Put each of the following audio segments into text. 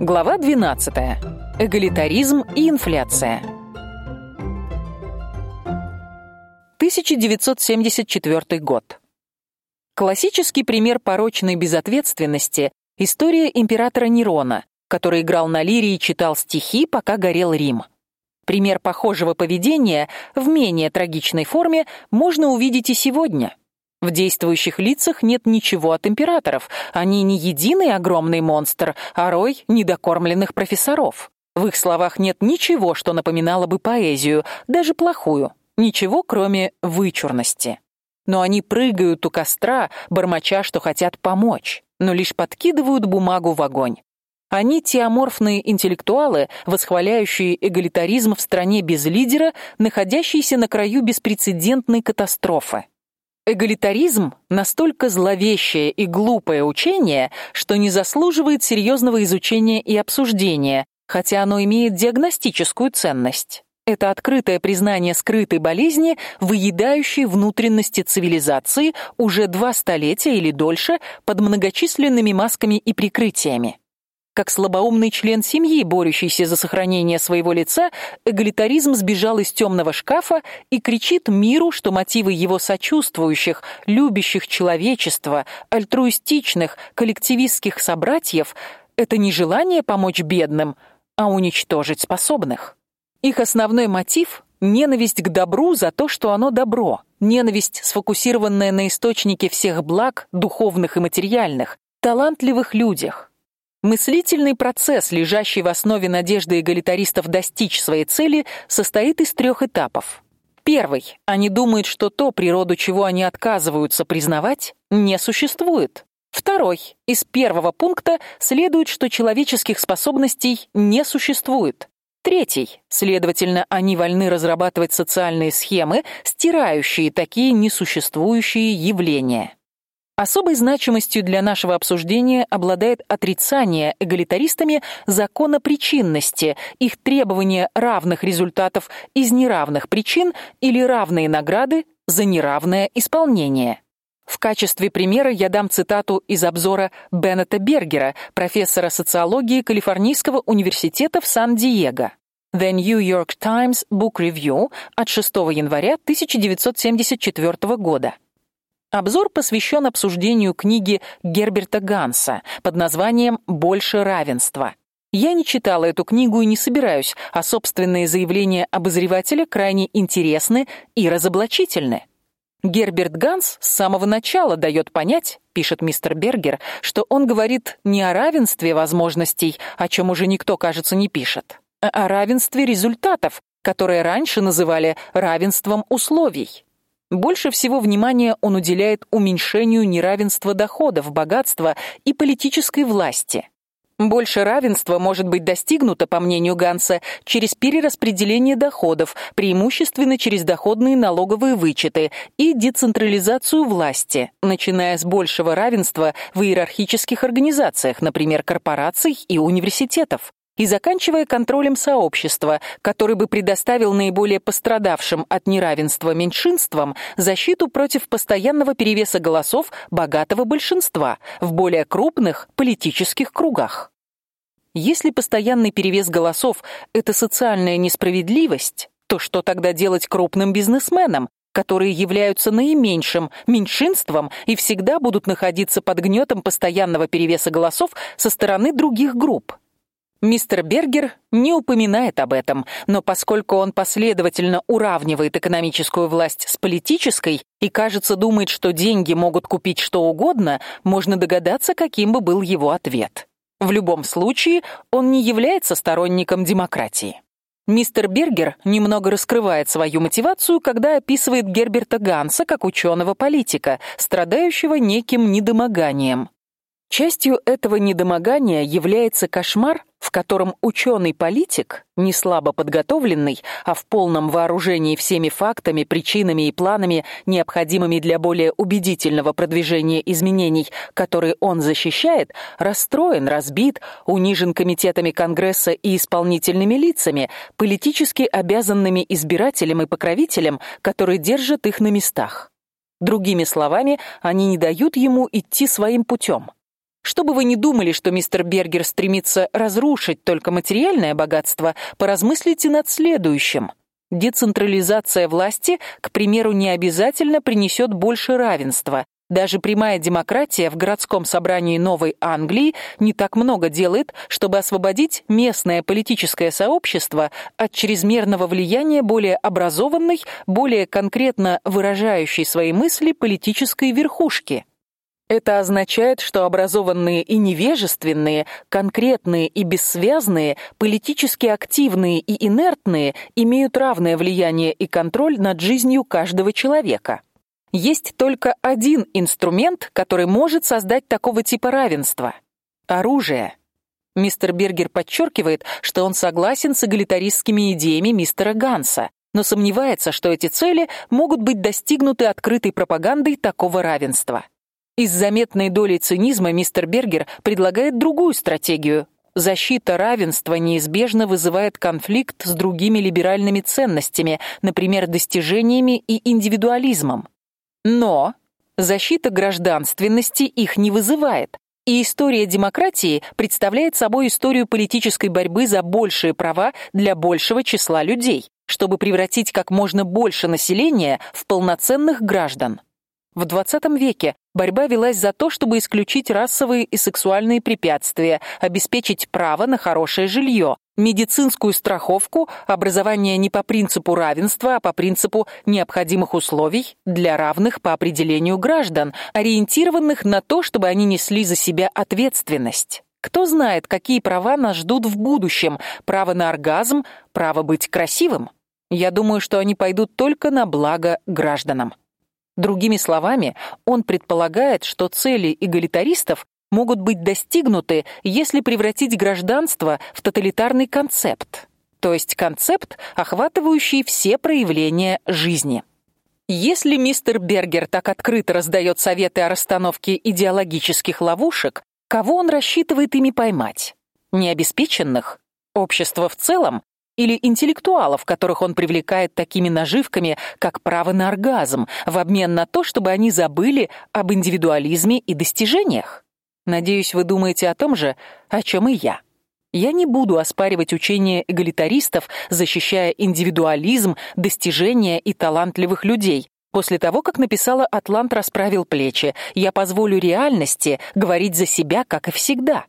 Глава 12. Эгалитаризм и инфляция. 1974 год. Классический пример порочной безответственности история императора Нерона, который играл на лире и читал стихи, пока горел Рим. Пример похожего поведения в менее трагичной форме можно увидеть и сегодня. В действующих лицах нет ничего от императоров. Они не единый огромный монстр, а рой недокормленных профессоров. В их словах нет ничего, что напоминало бы поэзию, даже плохую. Ничего, кроме вычурности. Но они прыгают у костра, бормоча, что хотят помочь, но лишь подкидывают бумагу в огонь. Они теоморфные интеллектуалы, восхваляющие эгалитаризм в стране без лидера, находящейся на краю беспрецедентной катастрофы. Эгалитаризм настолько зловещее и глупое учение, что не заслуживает серьезного изучения и обсуждения, хотя оно имеет диагностическую ценность. Это открытое признание скрытой болезни, выедающей внутренности цивилизации уже два столетия или дольше под многочисленными масками и прикрытиями. Как слабоумный член семьи, борющийся за сохранение своего лица, эгалитаризм сбежал из темного шкафа и кричит миру, что мотивы его сочувствующих, любящих человечество, альтруистичных, коллективистских собратьев это не желание помочь бедным, а уничтожить способных. Их основной мотив ненависть к добру за то, что оно добро, ненависть, сфокусированная на источнике всех благ, духовных и материальных, талантливых людях. Мыслительный процесс, лежащий в основе надежды эгалитаристов достичь своей цели, состоит из трех этапов. Первый они думают, что то, природу чего они отказываются признавать, не существует. Второй из первого пункта следует, что человеческих способностей не существует. Третий, следовательно, они вольны разрабатывать социальные схемы, стирающие такие несуществующие явления. Особой значимостью для нашего обсуждения обладает отрицание эгалитаристами закона причинности, их требование равных результатов из неравных причин или равные награды за неравное исполнение. В качестве примера я дам цитату из обзора Беннета Бергера, профессора социологии Калифорнийского университета в Сан-Диего. The New York Times Book Review от 6 января 1974 года. Обзор посвящен обсуждению книги Герберта Ганса под названием Больше равенства. Я не читала эту книгу и не собираюсь, а собственные заявления обозревателя крайне интересны и разоблачительны. Герберт Ганс с самого начала дает понять, пишет мистер Бергер, что он говорит не о равенстве возможностей, о чем уже никто, кажется, не пишет, а о равенстве результатов, которое раньше называли равенством условий. Больше всего внимания он уделяет уменьшению неравенства доходов, богатства и политической власти. Больше равенства может быть достигнуто, по мнению Ганса, через перераспределение доходов, преимущественно через доходные налоговые вычеты и децентрализацию власти, начиная с большего равенства в иерархических организациях, например, корпораций и университетов и заканчивая контролем сообщества, который бы предоставил наиболее пострадавшим от неравенства меньшинствам защиту против постоянного перевеса голосов богатого большинства в более крупных политических кругах. Если постоянный перевес голосов это социальная несправедливость, то что тогда делать крупным бизнесменам, которые являются наименьшим меньшинством и всегда будут находиться под гнетом постоянного перевеса голосов со стороны других групп? Мистер Бергер не упоминает об этом, но поскольку он последовательно уравнивает экономическую власть с политической и, кажется, думает, что деньги могут купить что угодно, можно догадаться, каким бы был его ответ. В любом случае, он не является сторонником демократии. Мистер Бергер немного раскрывает свою мотивацию, когда описывает Герберта Ганса как ученого-политика, страдающего неким недомоганием. Частью этого недомогания является кошмар, в котором ученый-политик, не слабо подготовленный, а в полном вооружении всеми фактами, причинами и планами, необходимыми для более убедительного продвижения изменений, которые он защищает, расстроен, разбит, унижен комитетами Конгресса и исполнительными лицами, политически обязанными избирателям и покровителям, которые держат их на местах. Другими словами, они не дают ему идти своим путем. Чтобы вы не думали, что мистер Бергер стремится разрушить только материальное богатство, поразмыслите над следующим. Децентрализация власти, к примеру, не обязательно принесет больше равенства. Даже прямая демократия в городском собрании Новой Англии не так много делает, чтобы освободить местное политическое сообщество от чрезмерного влияния более образованной, более конкретно выражающей свои мысли политической верхушки. Это означает, что образованные и невежественные, конкретные и бессвязные, политически активные и инертные имеют равное влияние и контроль над жизнью каждого человека. Есть только один инструмент, который может создать такого типа равенства оружие. Мистер Бергер подчеркивает, что он согласен с эгалитаристскими идеями мистера Ганса, но сомневается, что эти цели могут быть достигнуты открытой пропагандой такого равенства. Из заметной долей цинизма мистер Бергер предлагает другую стратегию. Защита равенства неизбежно вызывает конфликт с другими либеральными ценностями, например, достижениями и индивидуализмом. Но защита гражданственности их не вызывает. И история демократии представляет собой историю политической борьбы за большие права для большего числа людей, чтобы превратить как можно больше населения в полноценных граждан. В 20 веке борьба велась за то, чтобы исключить расовые и сексуальные препятствия, обеспечить право на хорошее жилье, медицинскую страховку, образование не по принципу равенства, а по принципу необходимых условий для равных по определению граждан, ориентированных на то, чтобы они несли за себя ответственность. Кто знает, какие права нас ждут в будущем: право на оргазм, право быть красивым. Я думаю, что они пойдут только на благо гражданам. Другими словами, он предполагает, что цели эгалитаристов могут быть достигнуты, если превратить гражданство в тоталитарный концепт, то есть концепт, охватывающий все проявления жизни. Если мистер Бергер так открыто раздает советы о расстановке идеологических ловушек, кого он рассчитывает ими поймать? Необеспеченных? Общество в целом или интеллектуалов, которых он привлекает такими наживками, как право на оргазм, в обмен на то, чтобы они забыли об индивидуализме и достижениях. Надеюсь, вы думаете о том же, о чем и я. Я не буду оспаривать учение эгалитаристов, защищая индивидуализм, достижения и талантливых людей. После того, как написала Атлант расправил плечи, я позволю реальности говорить за себя, как и всегда.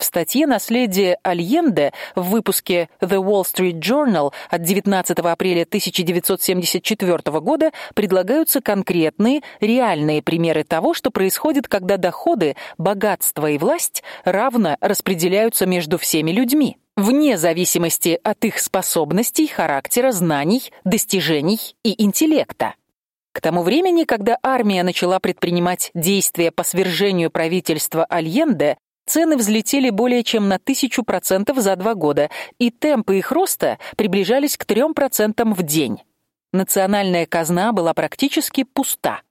В статье «Наследие Альенде» в выпуске The Wall Street Journal от 19 апреля 1974 года предлагаются конкретные, реальные примеры того, что происходит, когда доходы, богатство и власть равно распределяются между всеми людьми, вне зависимости от их способностей, характера, знаний, достижений и интеллекта. К тому времени, когда армия начала предпринимать действия по свержению правительства Альенде, Цены взлетели более чем на тысячу процентов за два года, и темпы их роста приближались к трем процентам в день. Национальная казна была практически пуста.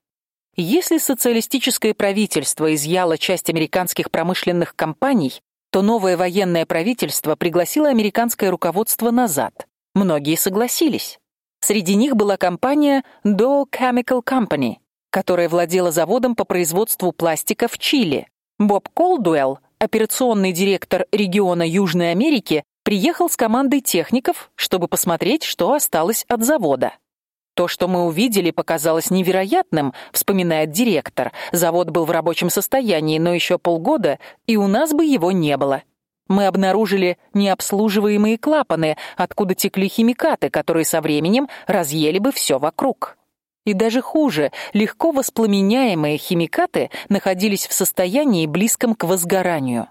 Если социалистическое правительство изъяло часть американских промышленных компаний, то новое военное правительство пригласило американское руководство назад. Многие согласились. Среди них была компания Dow Chemical Company, которая владела заводом по производству пластика в Чили. Боб Колдуэлл операционный директор региона Южной Америки, приехал с командой техников, чтобы посмотреть, что осталось от завода. То, что мы увидели, показалось невероятным, вспоминает директор. Завод был в рабочем состоянии, но еще полгода, и у нас бы его не было. Мы обнаружили необслуживаемые клапаны, откуда текли химикаты, которые со временем разъели бы все вокруг. И даже хуже, легко воспламеняемые химикаты находились в состоянии близком к возгоранию.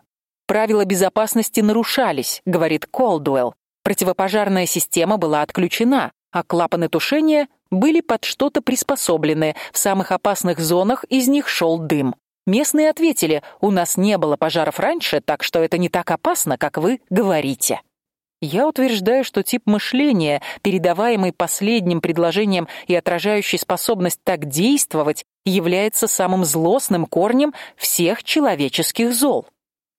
Правила безопасности нарушались, говорит Колдуэлл. Противопожарная система была отключена, а клапаны тушения были под что-то приспособлены. В самых опасных зонах из них шел дым. Местные ответили: "У нас не было пожаров раньше, так что это не так опасно, как вы говорите". Я утверждаю, что тип мышления, передаваемый последним предложением и отражающий способность так действовать, является самым злостным корнем всех человеческих зол.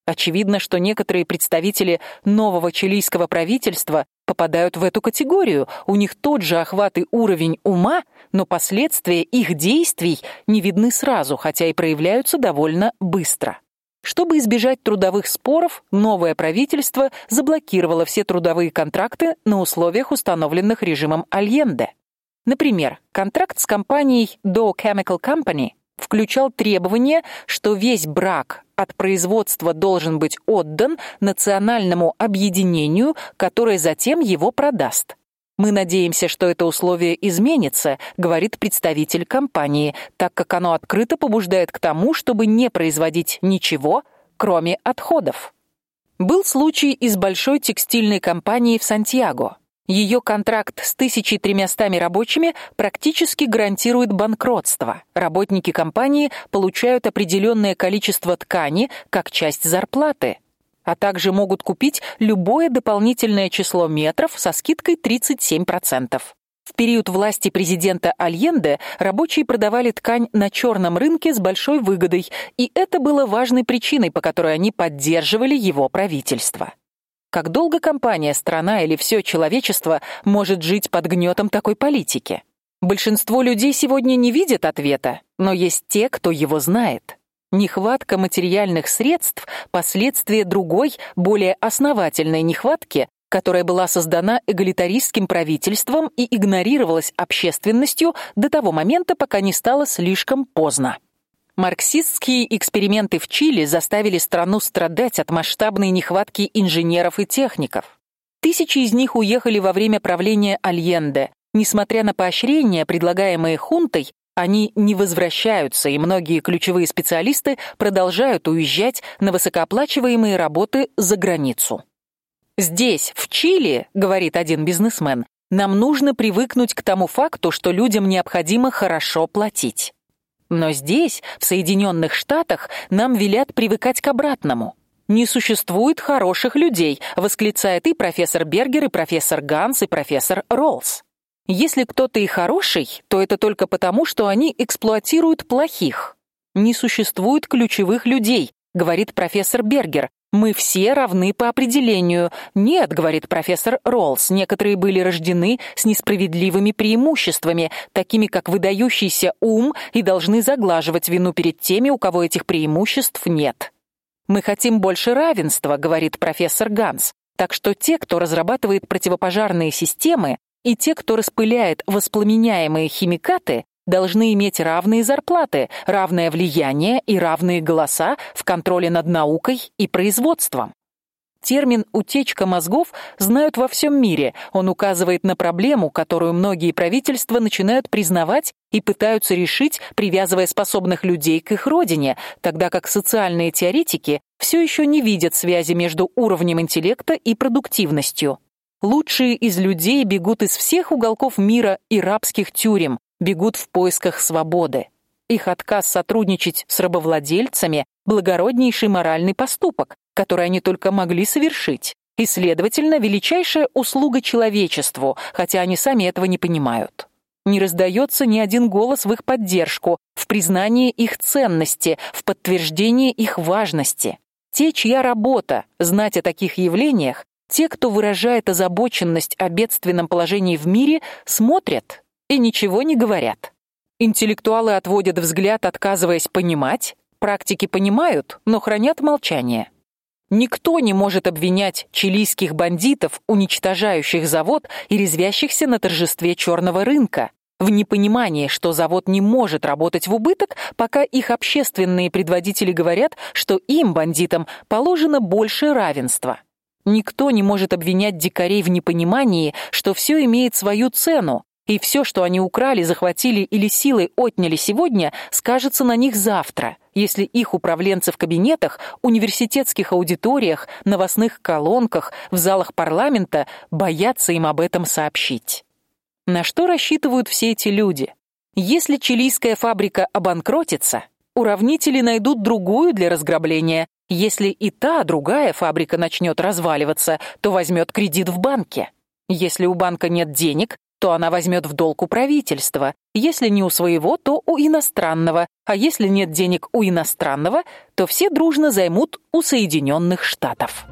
Очевидно, что некоторые представители нового чилийского правительства попадают в эту категорию. У них тот же охват и уровень ума, но последствия их действий не видны сразу, хотя и проявляются довольно быстро. Чтобы избежать трудовых споров, новое правительство заблокировало все трудовые контракты на условиях, установленных режимом Альенде. Например, контракт с компанией Dow Chemical Company включал требование, что весь брак от производства должен быть отдан национальному объединению, которое затем его продаст. Мы надеемся, что это условие изменится, говорит представитель компании, так как оно открыто побуждает к тому, чтобы не производить ничего, кроме отходов. Был случай из большой текстильной компании в Сантьяго. Ее контракт с 1300 рабочими практически гарантирует банкротство. Работники компании получают определенное количество ткани как часть зарплаты а также могут купить любое дополнительное число метров со скидкой 37%. В период власти президента Альенде рабочие продавали ткань на черном рынке с большой выгодой, и это было важной причиной, по которой они поддерживали его правительство. Как долго компания, страна или все человечество может жить под гнетом такой политики? Большинство людей сегодня не видят ответа, но есть те, кто его знает. Нехватка материальных средств последствие другой, более основательной нехватки, которая была создана эгалитаристским правительством и игнорировалась общественностью до того момента, пока не стало слишком поздно. Марксистские эксперименты в Чили заставили страну страдать от масштабной нехватки инженеров и техников. Тысячи из них уехали во время правления Альенде. Несмотря на поощрения, предлагаемые хунтой, они не возвращаются, и многие ключевые специалисты продолжают уезжать на высокооплачиваемые работы за границу. Здесь, в Чили, говорит один бизнесмен, нам нужно привыкнуть к тому факту, что людям необходимо хорошо платить. Но здесь, в Соединенных Штатах, нам велят привыкать к обратному. Не существует хороших людей, восклицает и профессор Бергер, и профессор Ганс, и профессор Роллс. Если кто-то и хороший, то это только потому, что они эксплуатируют плохих. Не существует ключевых людей, говорит профессор Бергер. Мы все равны по определению. Нет, говорит профессор Роллс. Некоторые были рождены с несправедливыми преимуществами, такими как выдающийся ум, и должны заглаживать вину перед теми, у кого этих преимуществ нет. Мы хотим больше равенства, говорит профессор Ганс. Так что те, кто разрабатывает противопожарные системы, и те, кто распыляет воспламеняемые химикаты, должны иметь равные зарплаты, равное влияние и равные голоса в контроле над наукой и производством. Термин утечка мозгов знают во всем мире. Он указывает на проблему, которую многие правительства начинают признавать и пытаются решить, привязывая способных людей к их родине, тогда как социальные теоретики все еще не видят связи между уровнем интеллекта и продуктивностью. Лучшие из людей бегут из всех уголков мира и рабских тюрем, бегут в поисках свободы. Их отказ сотрудничать с рабовладельцами благороднейший моральный поступок, который они только могли совершить, и, следовательно, величайшая услуга человечеству, хотя они сами этого не понимают. Не раздается ни один голос в их поддержку, в признании их ценности, в подтверждении их важности. Те, чья работа знать о таких явлениях, те, кто выражает озабоченность о бедственном положении в мире, смотрят и ничего не говорят. Интеллектуалы отводят взгляд, отказываясь понимать, практики понимают, но хранят молчание. Никто не может обвинять чилийских бандитов, уничтожающих завод и резвящихся на торжестве черного рынка, в непонимании, что завод не может работать в убыток, пока их общественные предводители говорят, что им, бандитам, положено больше равенства. Никто не может обвинять дикарей в непонимании, что все имеет свою цену, и все, что они украли, захватили или силой отняли сегодня, скажется на них завтра, если их управленцы в кабинетах, университетских аудиториях, новостных колонках, в залах парламента боятся им об этом сообщить. На что рассчитывают все эти люди? Если чилийская фабрика обанкротится, уравнители найдут другую для разграбления, если и та другая фабрика начнет разваливаться, то возьмет кредит в банке. Если у банка нет денег, то она возьмет в долг у правительства. Если не у своего, то у иностранного. А если нет денег у иностранного, то все дружно займут у Соединенных Штатов.